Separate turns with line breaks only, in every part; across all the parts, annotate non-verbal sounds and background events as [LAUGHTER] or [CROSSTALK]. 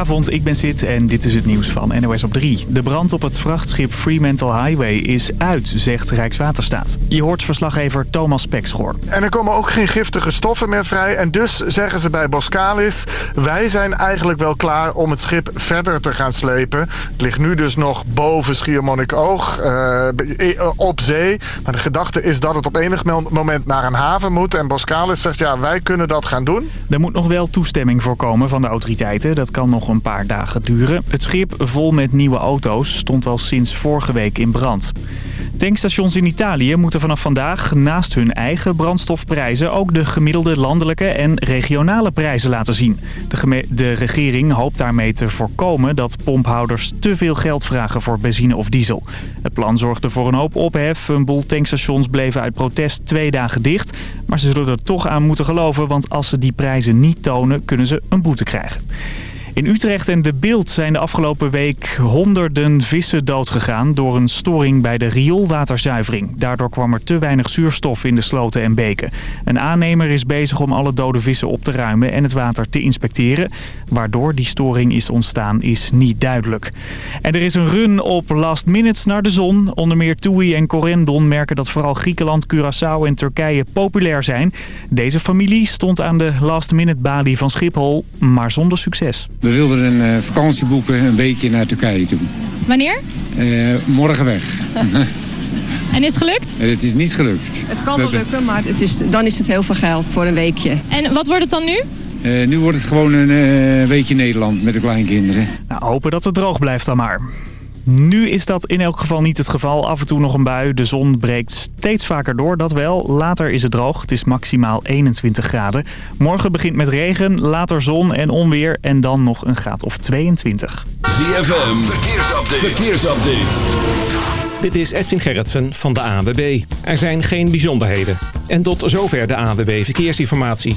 Goedenavond, ik ben Sid en dit is het nieuws van NOS op 3. De brand op het vrachtschip Fremantle Highway is uit, zegt Rijkswaterstaat. Je hoort verslaggever Thomas Pekschoor.
En er komen ook geen giftige stoffen meer vrij. En dus zeggen ze bij Boskalis... wij zijn eigenlijk wel klaar om het schip verder te gaan slepen. Het ligt nu dus nog boven Schiermonnikoog, uh, op zee. Maar de gedachte is dat het op enig moment naar een haven moet. En Boskalis zegt, ja, wij kunnen dat gaan doen.
Er moet nog wel toestemming voor komen van de autoriteiten. Dat kan nog een paar dagen duren. Het schip vol met nieuwe auto's stond al sinds vorige week in brand. Tankstations in Italië moeten vanaf vandaag naast hun eigen brandstofprijzen ook de gemiddelde landelijke en regionale prijzen laten zien. De, de, regering hoopt daarmee te voorkomen dat pomphouders te veel geld vragen voor benzine of diesel. Het plan zorgde voor een hoop ophef. Een boel tankstations bleven uit protest twee dagen dicht. Maar ze zullen er toch aan moeten geloven, want als ze die prijzen niet tonen kunnen ze een boete krijgen. In Utrecht en De Beeld zijn de afgelopen week honderden vissen doodgegaan door een storing bij de rioolwaterzuivering. Daardoor kwam er te weinig zuurstof in de sloten en beken. Een aannemer is bezig om alle dode vissen op te ruimen en het water te inspecteren. Waardoor die storing is ontstaan is niet duidelijk. En er is een run op last minutes naar de zon. Onder meer TUI en Corendon merken dat vooral Griekenland, Curaçao en Turkije populair zijn. Deze familie stond aan de last minute balie van Schiphol, maar zonder succes.
We wilden een uh, vakantie boeken, een weekje naar Turkije toe.
Wanneer?
Uh, morgen weg. [LAUGHS]
en is het gelukt?
Het is niet gelukt.
Het kan wel lukken, maar het is, dan is het heel veel geld voor een weekje.
En wat wordt het dan nu?
Uh, nu wordt het gewoon een weekje Nederland met de kleinkinderen.
Nou, hopen dat het droog blijft dan maar. Nu is dat in elk geval niet het geval. Af en toe nog een bui. De zon breekt steeds vaker door, dat wel. Later is het droog. Het is maximaal 21 graden. Morgen begint met regen, later zon en onweer. En dan nog een graad of 22.
ZFM, verkeersupdate. verkeersupdate.
Dit is Edwin Gerritsen van de ANWB. Er zijn geen bijzonderheden. En tot zover de ANWB Verkeersinformatie.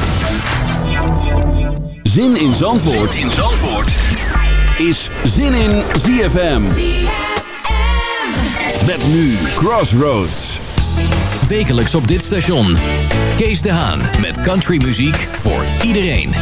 Zin in Zandvoort, zin in Zandvoort. is Zin in ZFM. Met nu Crossroads.
Wekelijks op dit station. Kees de Haan met countrymuziek voor iedereen.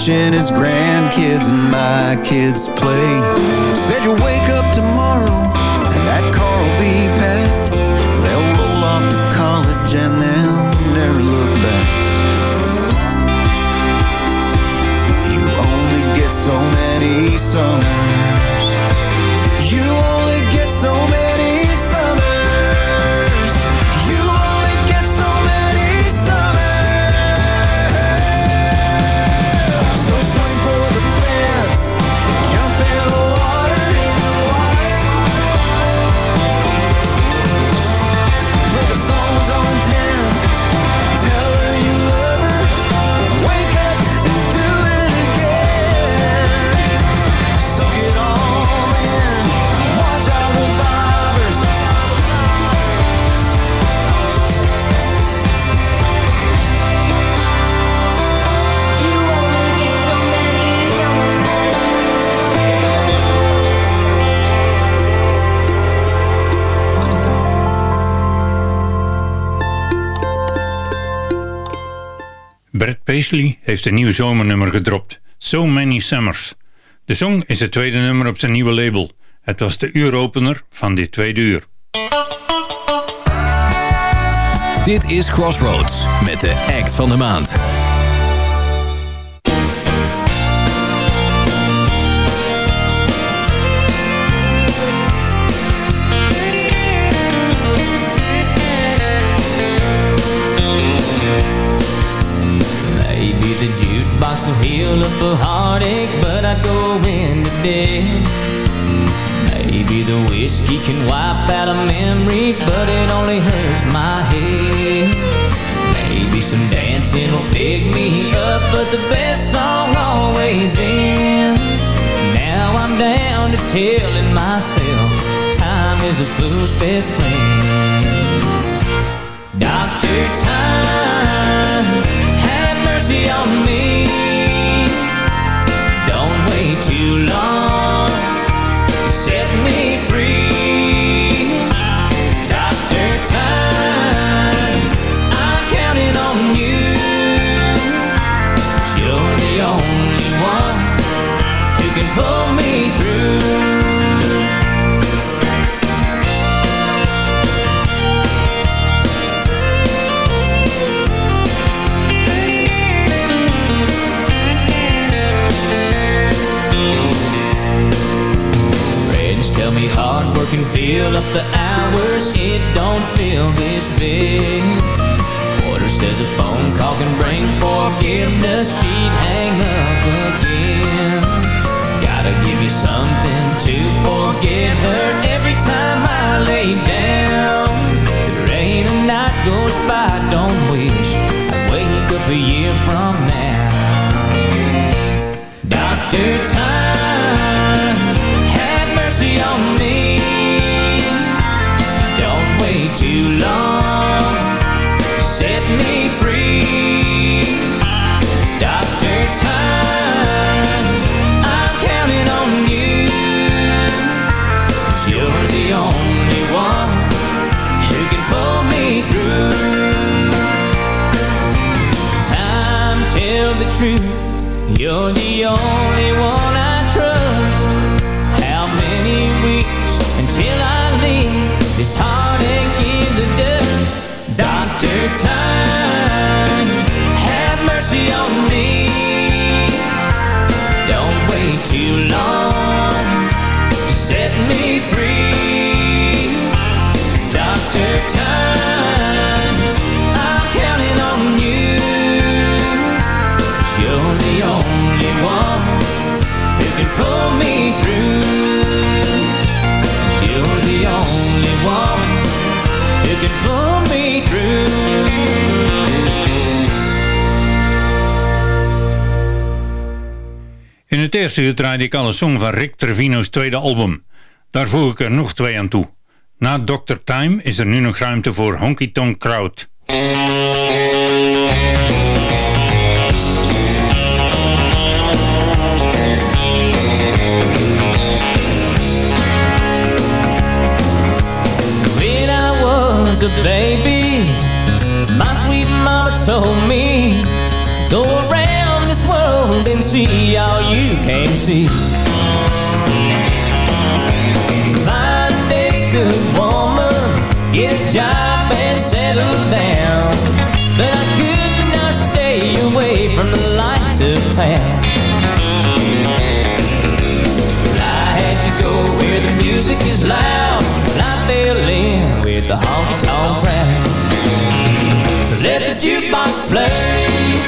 Watching his grandkids and my kids play.
Paisley heeft een nieuw zomernummer gedropt, So Many Summers. De song is het tweede nummer op zijn nieuwe label. Het was de uuropener van dit tweede uur.
Dit is Crossroads met de act van de maand.
Will heal up a heartache, but I'd go into debt. Maybe the whiskey can wipe out a memory, but it only hurts my head. Maybe some dancing will pick me up, but the best song always ends. Now I'm down to telling myself time is a fool's best friend. Doctor up the hours. It don't feel this big. Porter says a phone call can bring forgiveness. She'd hang up again. Gotta give you something to forget her every time I lay down. There ain't a night goes by, don't wish I'd wake up a year from You're the only one I trust. How many weeks until I leave this heartache in the dust? Doctor Time,
eerste uur draaide ik al een song van Rick Trevino's tweede album. Daar voeg ik er nog twee aan toe. Na Dr. Time is er nu nog ruimte voor Honky Tonk Crowd.
When I was a baby, my sweet told me, you can't see. Find a good woman, get a job and settle down. But I could not stay away from the lights of town. I had to go where the music is loud. And I fell in with the honky tonk crowd. So let the jukebox play.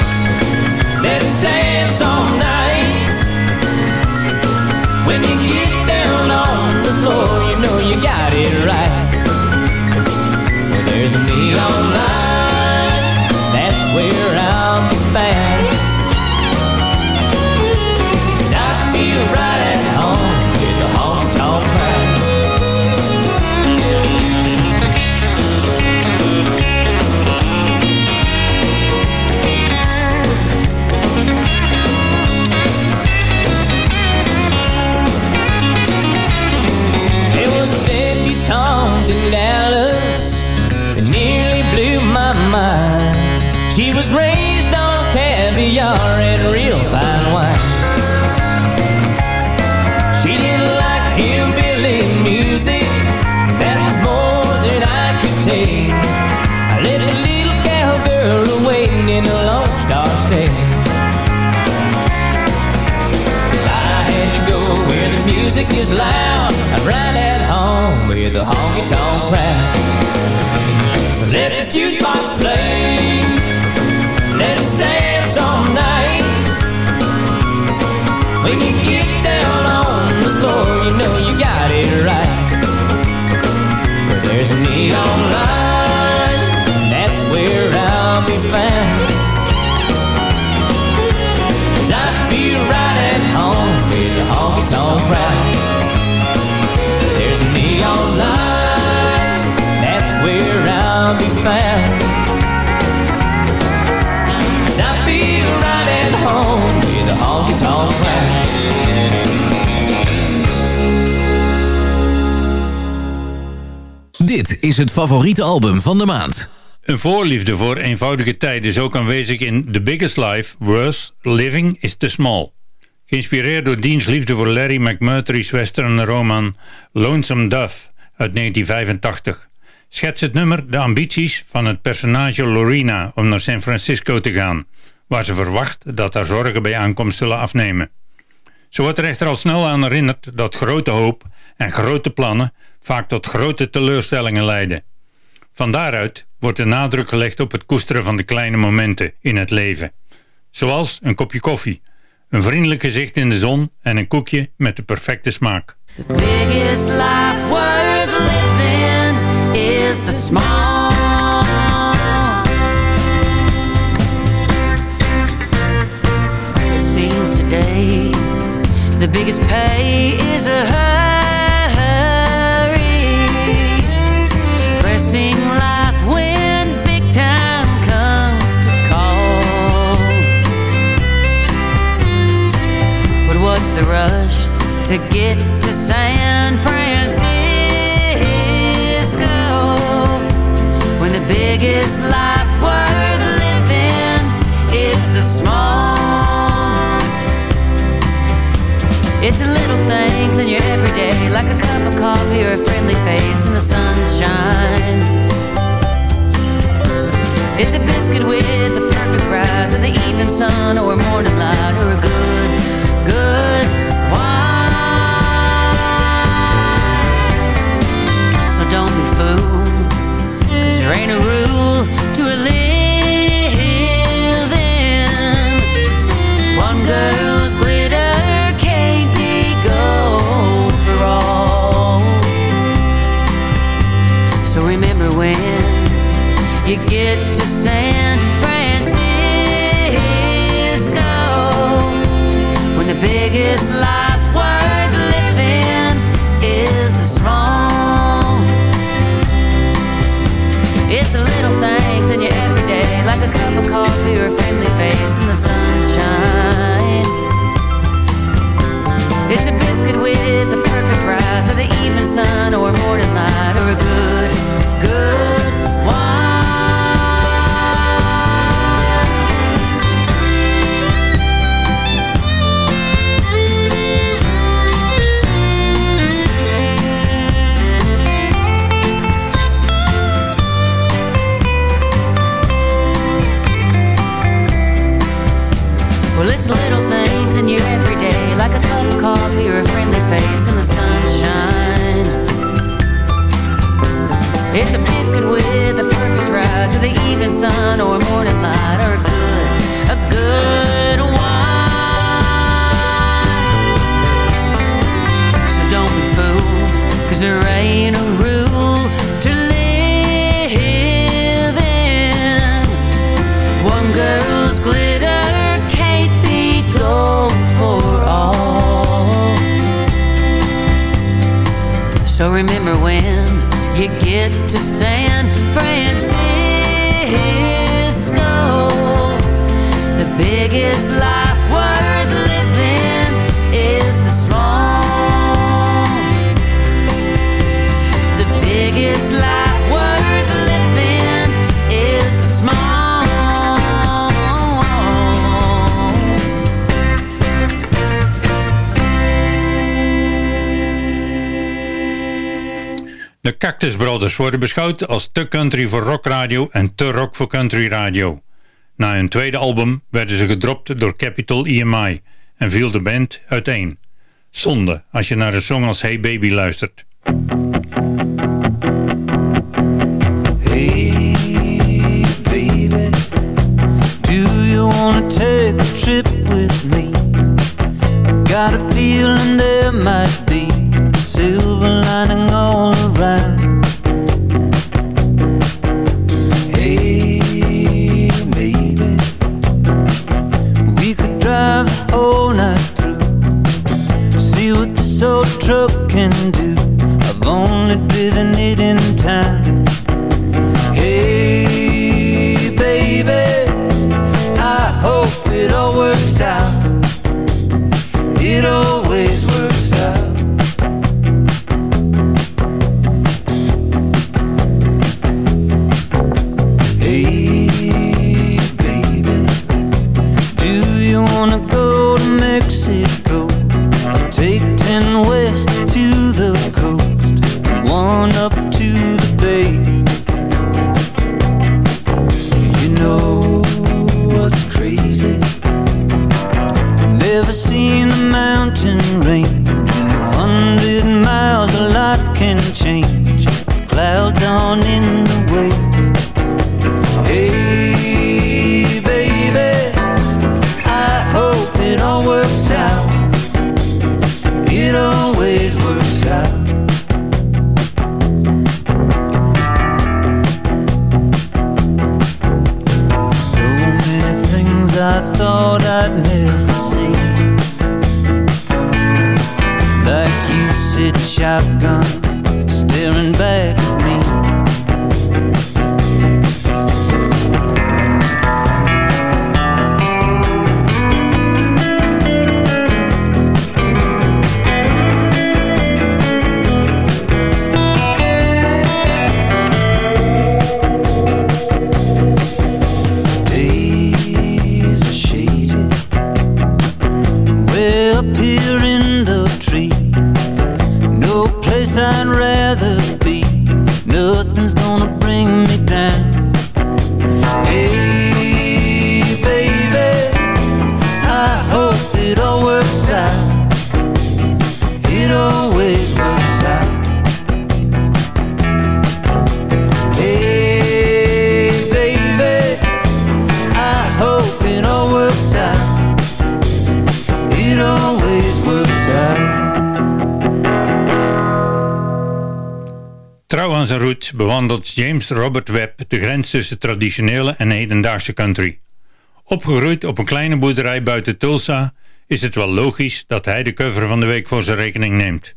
Is
het favoriete album van de maand.
Een voorliefde voor eenvoudige tijden is ook aanwezig in The Biggest Life, Worse, Living is Too Small. Geïnspireerd door Dean's liefde voor Larry McMurtry's western roman Lonesome Dove uit 1985 schetst het nummer de ambities van het personage Lorena om naar San Francisco te gaan, waar ze verwacht dat haar zorgen bij aankomst zullen afnemen. Ze wordt er echter al snel aan herinnerd dat grote hoop en grote plannen vaak tot grote teleurstellingen leiden. Van daaruit wordt de nadruk gelegd op het koesteren van de kleine momenten in het leven. Zoals een kopje koffie, een vriendelijk gezicht in de zon en een koekje met de perfecte smaak.
the biggest pay is a. rush to get to San Francisco when the biggest life worth living is the small? It's the little things in your everyday, like a cup of coffee or a friendly face in the sunshine. It's a biscuit with the perfect rise of the evening sun or morning light or ain't a rule to a living. One girl's glitter can't be gold for all. So remember when you get to San Francisco when the biggest life It's a biscuit with a perfect rise, or the evening sun, or morning light, or a good, a good wine. So don't be fooled, cause there ain't a rule to live in. One girl's glitter can't be gold for all. So remember when you get to San Francisco, the biggest life
Cactus Brothers worden beschouwd als te country voor rockradio en te rock voor country radio. Na hun tweede album werden ze gedropt door Capitol EMI en viel de band uiteen. Zonde als je naar een song als Hey Baby luistert.
Hey, baby, do you wanna take a trip with me? Got a feeling there might silver lining all around. Hey, baby, we could drive whole night through, see what this old truck can do. I've only driven it in time. Hey, baby, I hope it all works out. It always one up sit shotgun, staring back
Robert Webb de grens tussen traditionele en hedendaagse country. Opgegroeid op een kleine boerderij buiten Tulsa is het wel logisch dat hij de cover van de week voor zijn rekening neemt.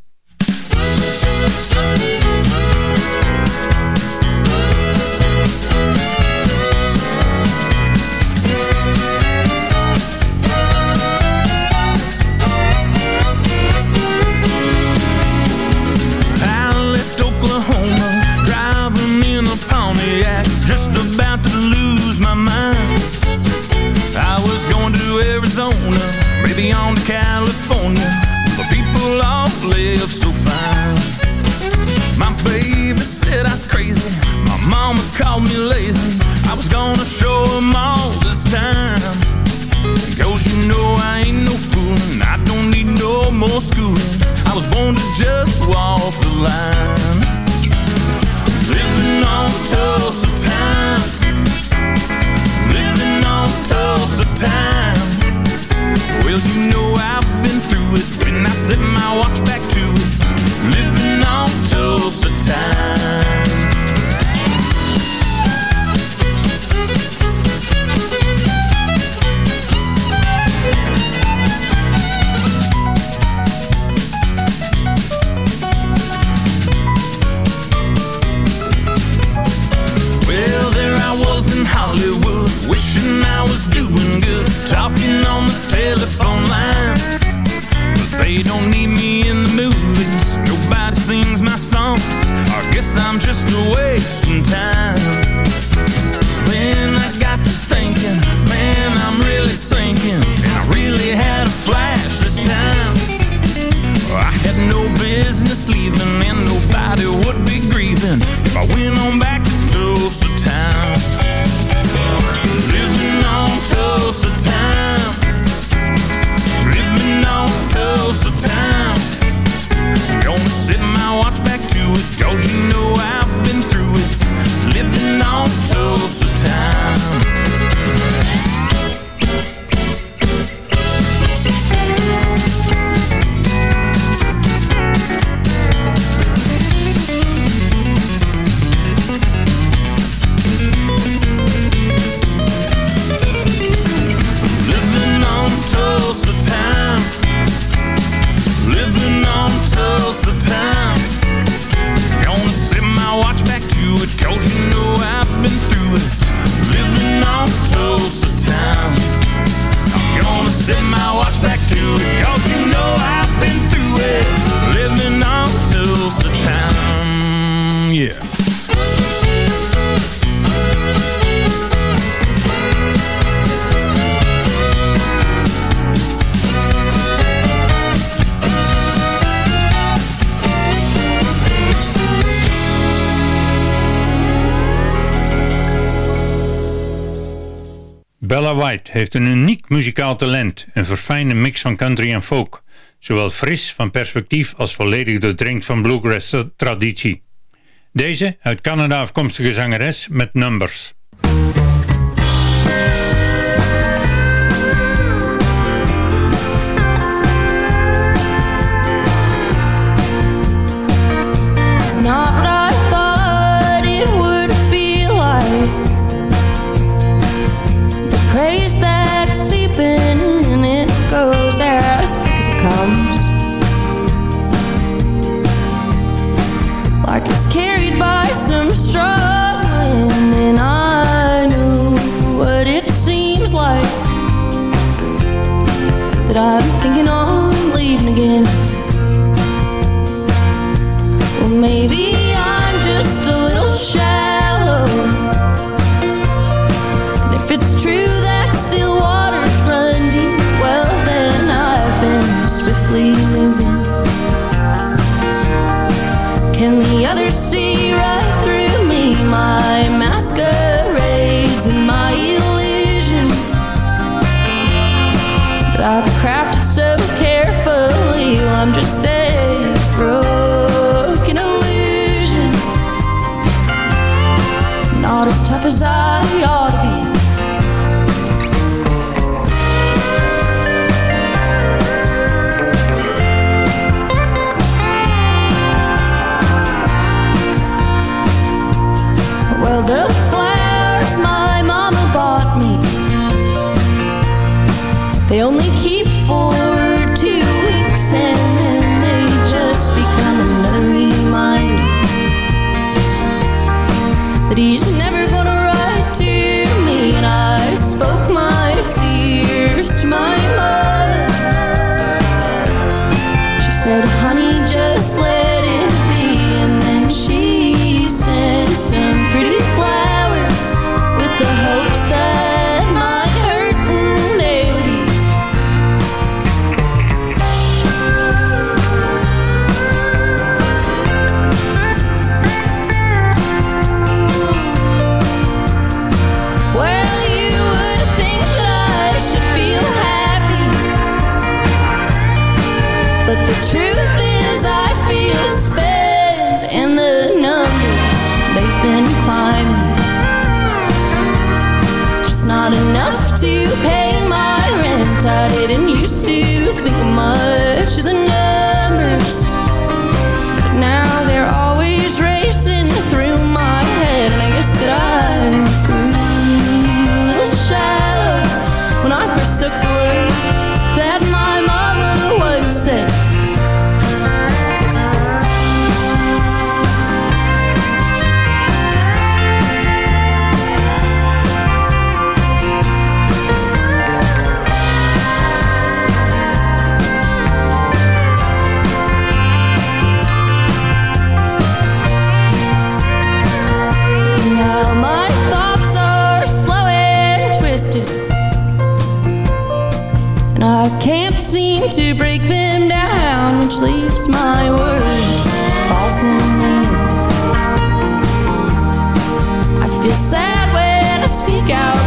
called me lazy. I was gonna show them all this time. Cause you know I ain't no fooling I don't need no more schooling. I was born to just walk the line. Living on
Tulsa time. Living on Tulsa time. Well, you know I've been through it When I set my watch back to it. Living on Tulsa time. doing good. Talking on the telephone line. But they don't need me in the movies. Nobody sings my songs. I guess I'm just a wasting time. When I Living
heeft een uniek muzikaal talent, een verfijnde mix van country en folk, zowel fris van perspectief als volledig doordrenkt van bluegrass traditie. Deze uit Canada afkomstige zangeres met numbers.
it's carried by some straw And I know what it seems like. That I'm thinking on leaving again. Well, maybe I'm just a little shallow. And if it's true that I've crafted so carefully. Well, I'm just fool. to break them down, which leaves my words fascinating. I feel sad when I speak out.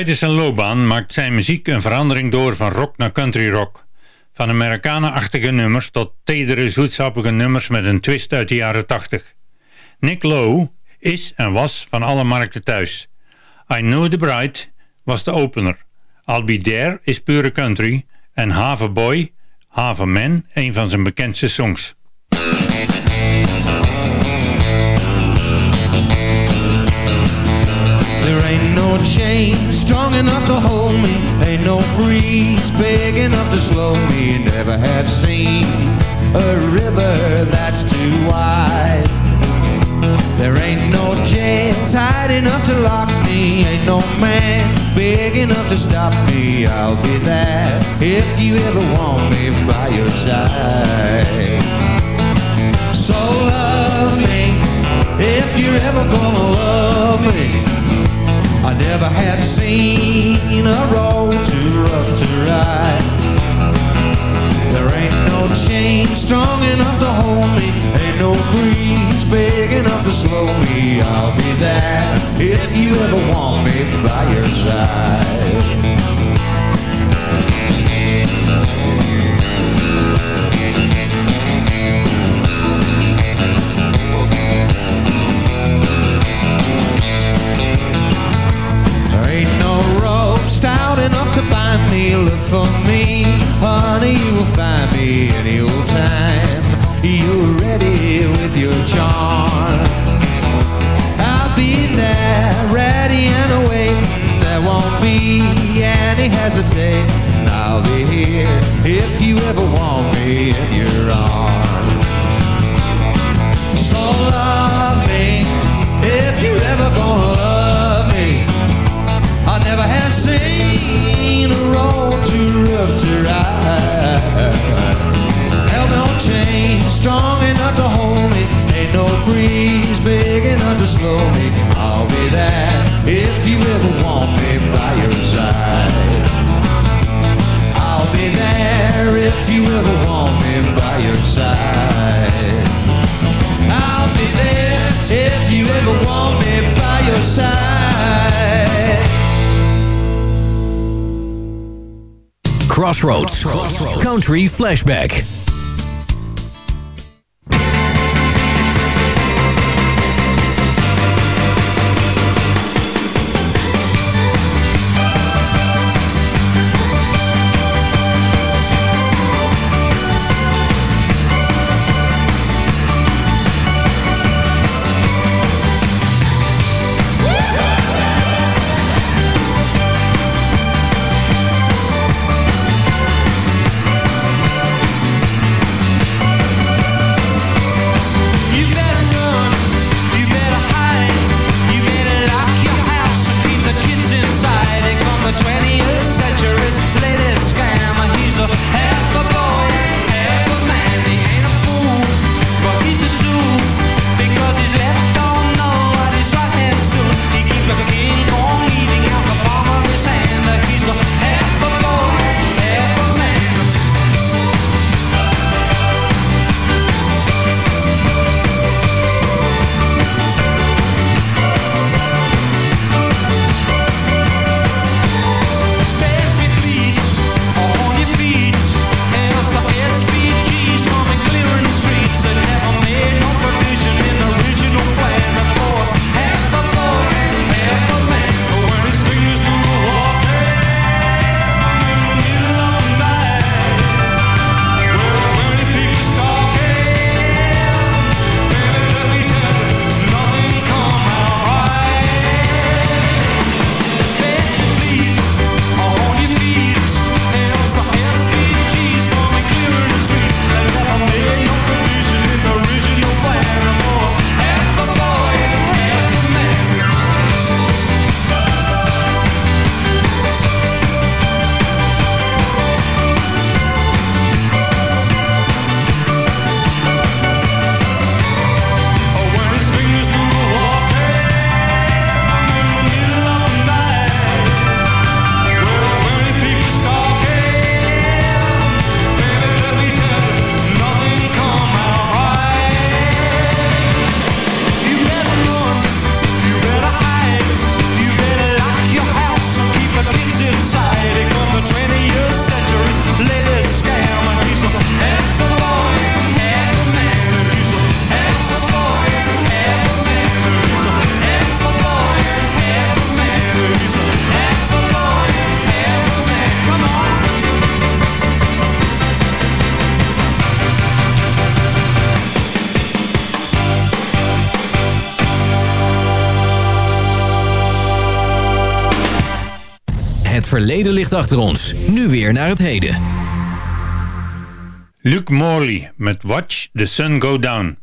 Tijdens zijn loopbaan maakt zijn muziek een verandering door van rock naar country rock. Van Amerikanenachtige nummers tot tedere, zoetsappige nummers met een twist uit de jaren 80. Nick Lowe is en was van alle markten thuis. I Know the Bride was de opener. I'll Be is pure country. En Have Boy, Have Man, een van zijn bekendste songs.
There ain't no chain strong enough to hold me. Ain't no breeze big enough to slow me. Never have seen a river that's too wide. There ain't no jail tight enough to lock me. Ain't no man big enough to stop me. I'll be there if you ever want me by your side. So love me if you're ever gonna love me. I never have seen a road too rough to ride. There ain't no chain strong enough to hold me. Ain't no breeze big enough to slow me. I'll be there if you ever want me by your side. Me. Look for me, honey, you will find me any old time. You're ready with your charm. I'll be there, ready and awake. There won't be any hesitating. I'll be here if you ever want me in your arms. Big enough to slow me. I'll be there if you ever want me by your side. I'll be there if you ever want me by your side. I'll be there if you ever want me by your side.
Crossroads. Country Flashback. verleden ligt achter ons. Nu weer naar het heden.
Luke Morley met Watch the Sun Go Down.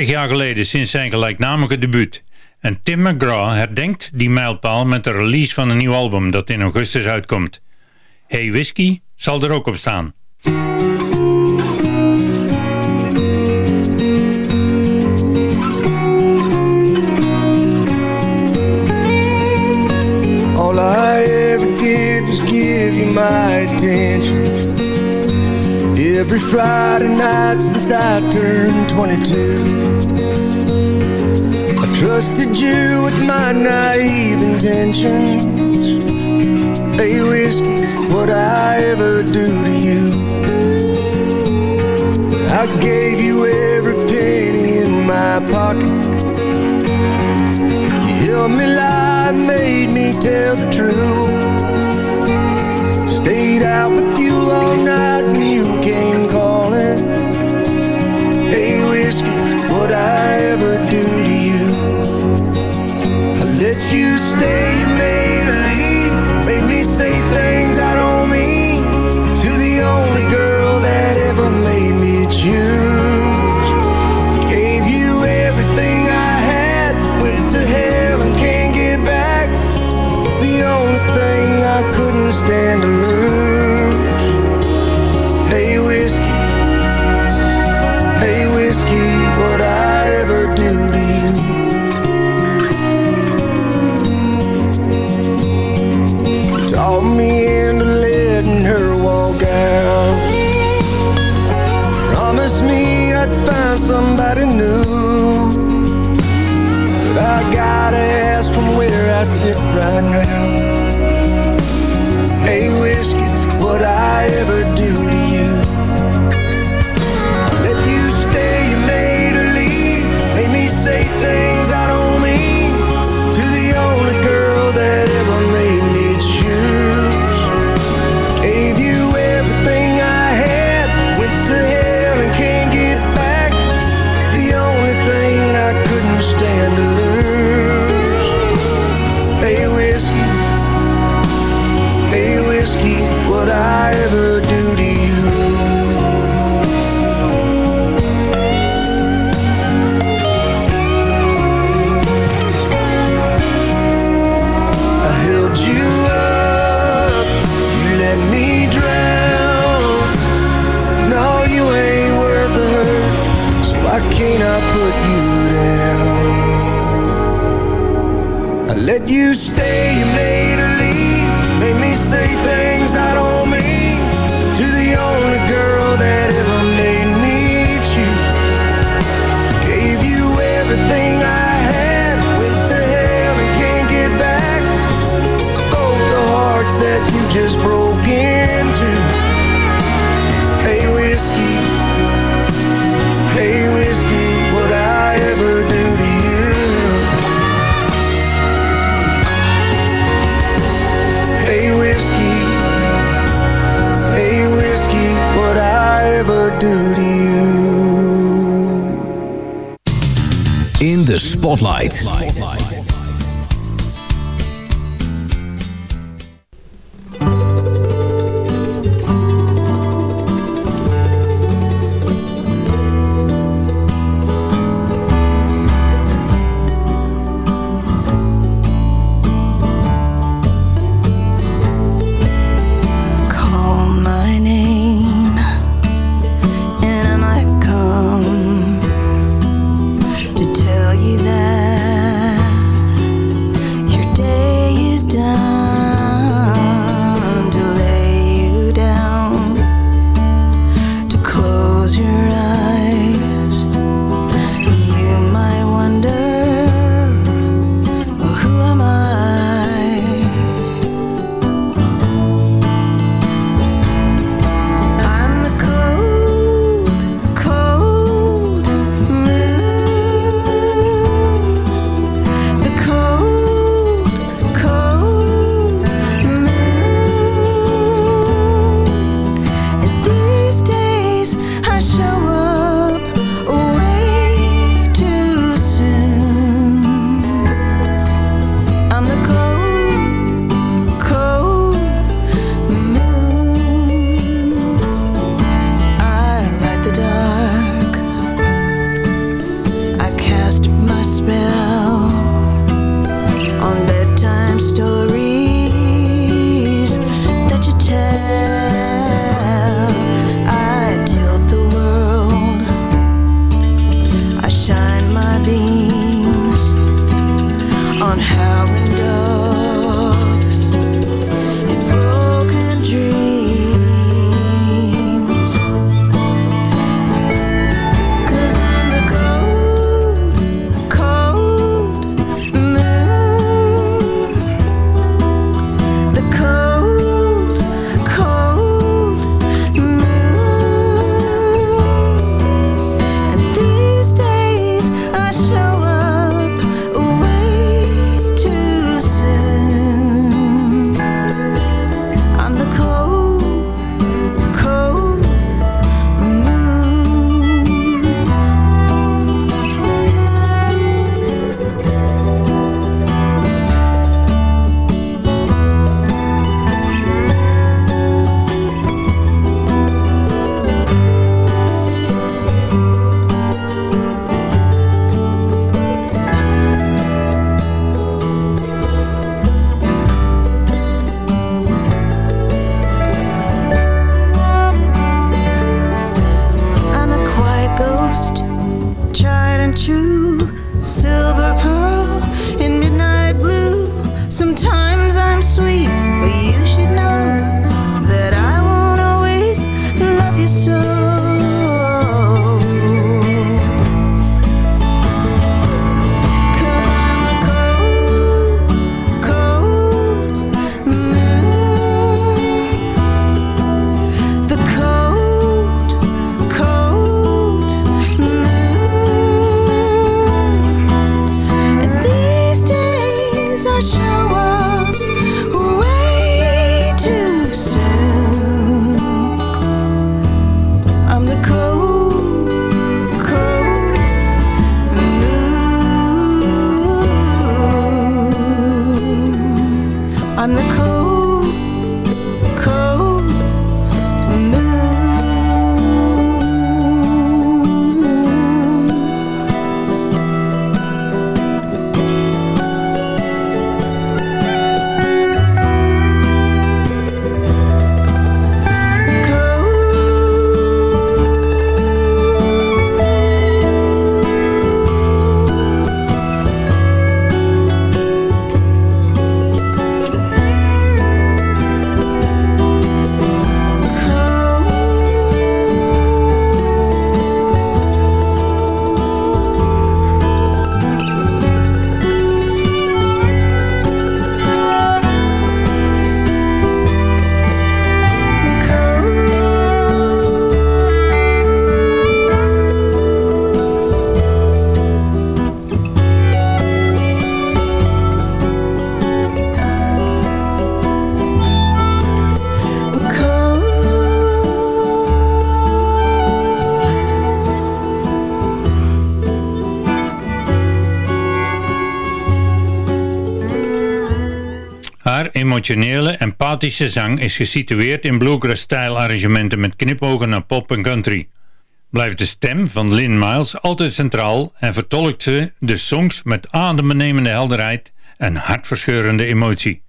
30 jaar geleden sinds zijn gelijknamige debuut. En Tim McGraw herdenkt die mijlpaal met de release van een nieuw album dat in augustus uitkomt. Hey Whiskey zal er ook op staan.
All I ever did give you my attention every Friday night since I turned 22. I trusted you with my naive intentions. Hey, whiskey, what I ever do to you. I gave you every penny in my pocket. You held me lie, made me tell the truth out with you all night when you came calling. sit right now
Spotlight. emotionele, empathische zang is gesitueerd in bluegrass-stijl arrangementen met knipogen naar pop en country. Blijft de stem van Lynn Miles altijd centraal en vertolkt ze de songs met adembenemende helderheid en hartverscheurende emotie.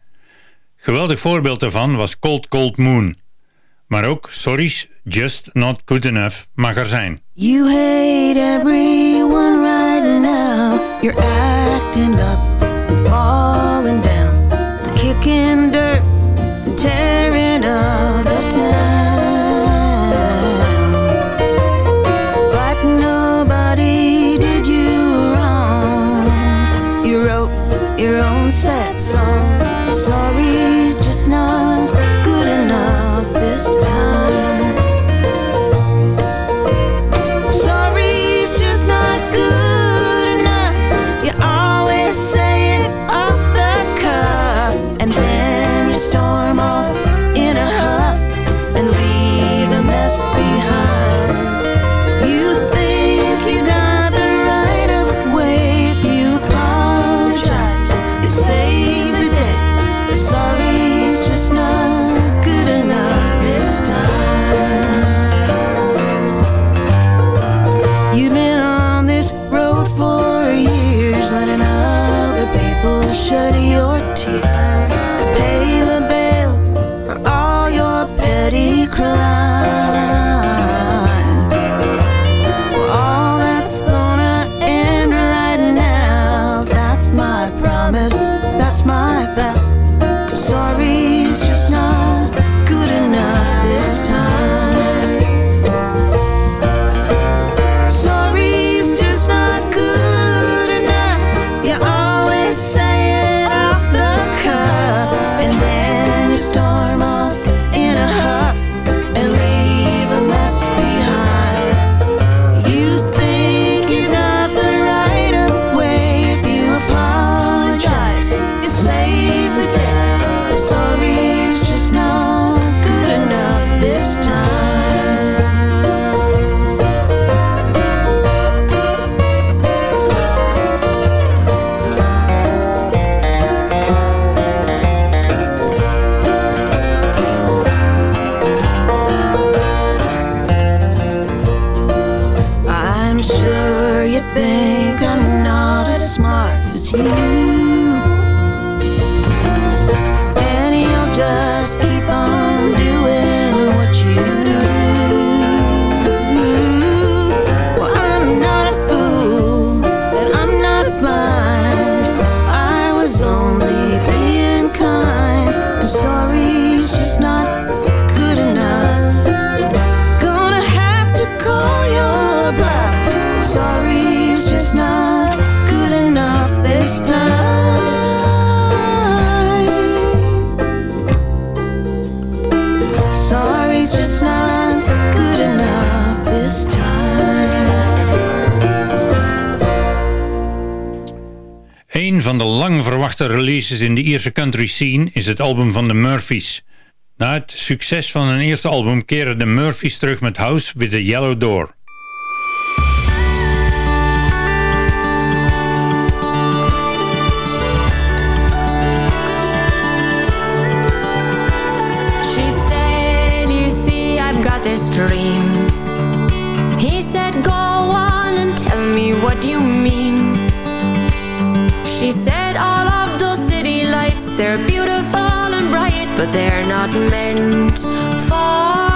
Geweldig voorbeeld daarvan was Cold Cold Moon. Maar ook Sorry's Just Not Good Enough Magazine.
You hate everyone right now. You're acting up
looking dirty lang verwachte releases in de Ierse country scene is het album van de Murphys. Na het succes van hun eerste album keren de Murphys terug met House with the Yellow Door.
but they're not meant for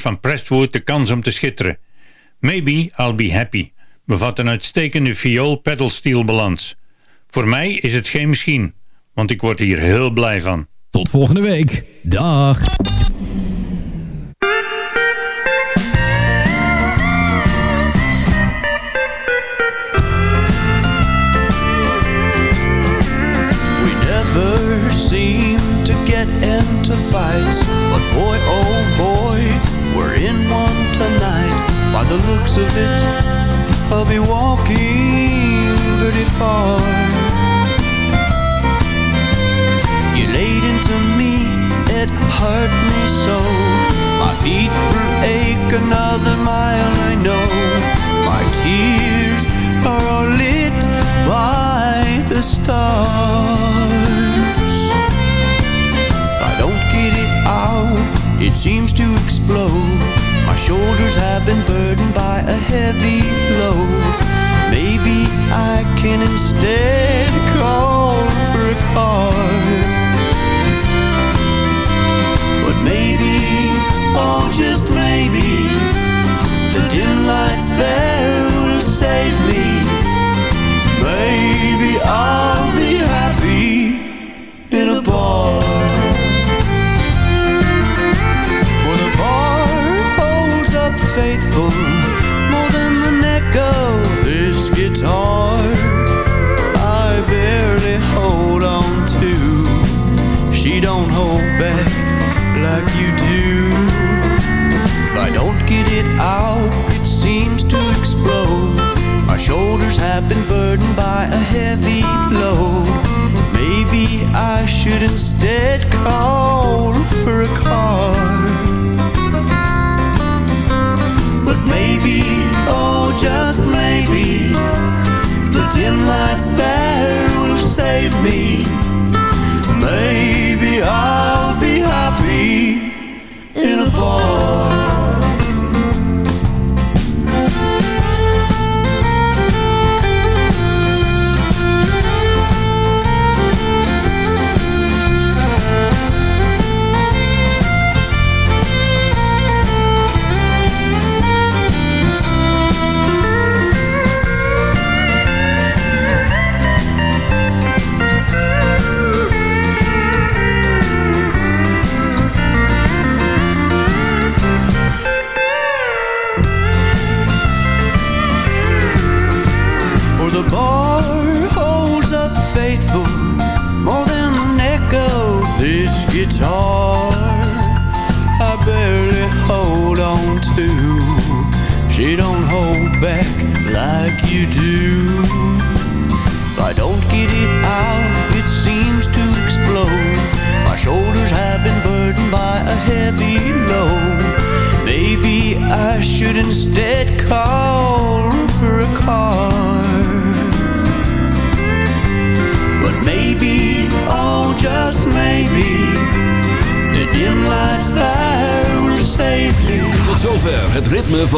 van Prestwood de kans om te schitteren. Maybe I'll Be Happy bevat een uitstekende viool-pedalsteel balans. Voor mij is het geen misschien, want ik word hier heel blij van.
Tot volgende week. Dag.
the looks of it I'll be walking pretty far. You laid into me, it hurt me so. My feet will ache another mile I know. My tears are all lit by the stars. If I don't get it out, it seems to explode shoulders have been burdened by a heavy load. Maybe I can instead call for a car. But maybe, oh just maybe, the dim lights there will save me. Maybe I'll have been burdened by a heavy load.